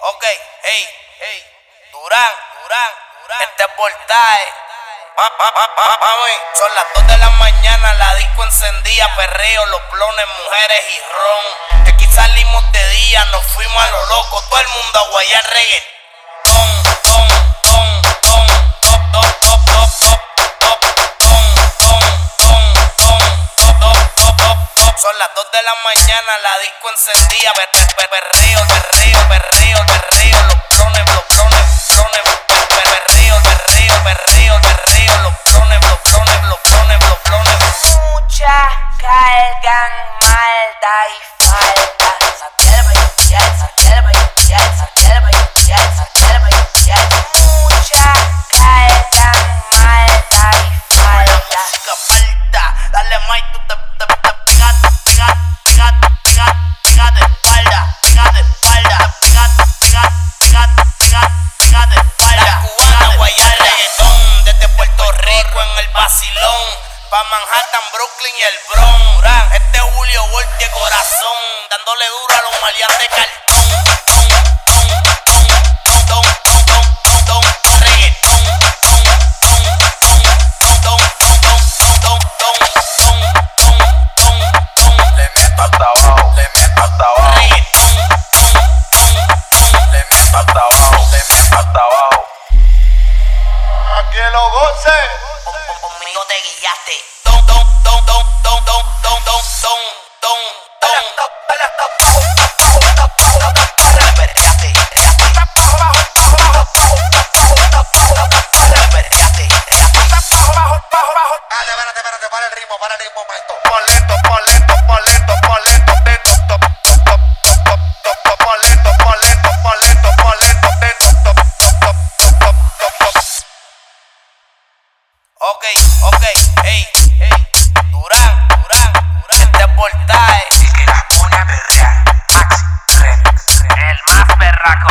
Ok, hey, hey. Durán, Durán, Durán. Este es voltaje. Ma- ma- ma- son las 2 de la mañana, la disco encendida, perreo, los blones, mujeres y ron. Que aquí salimos de día, nos fuimos a lo loco, todo el mundo a guayar reggaetón. Son las 2 de la mañana, la disco encendida, per, per, per- perreo, perreo, perreo, perreo, los blones, los blones, per, per- perreo, perreo, perreo, perreo, los blones, los blones, los blones, los blones. Muchas cargan malda y falda. Vacilón. Pa' Manhattan, Brooklyn y el Bronx. Este Julio Gold de corazón, dándole duro a los maleantes de cartón. Ton, ton, ton, ton, ton, ton, ton, ton, Ok, ok, hey, hey. Durán, Durán, Durán. Este es voltaje. El que las pone a perrear. Maxi Remix. El más berraco.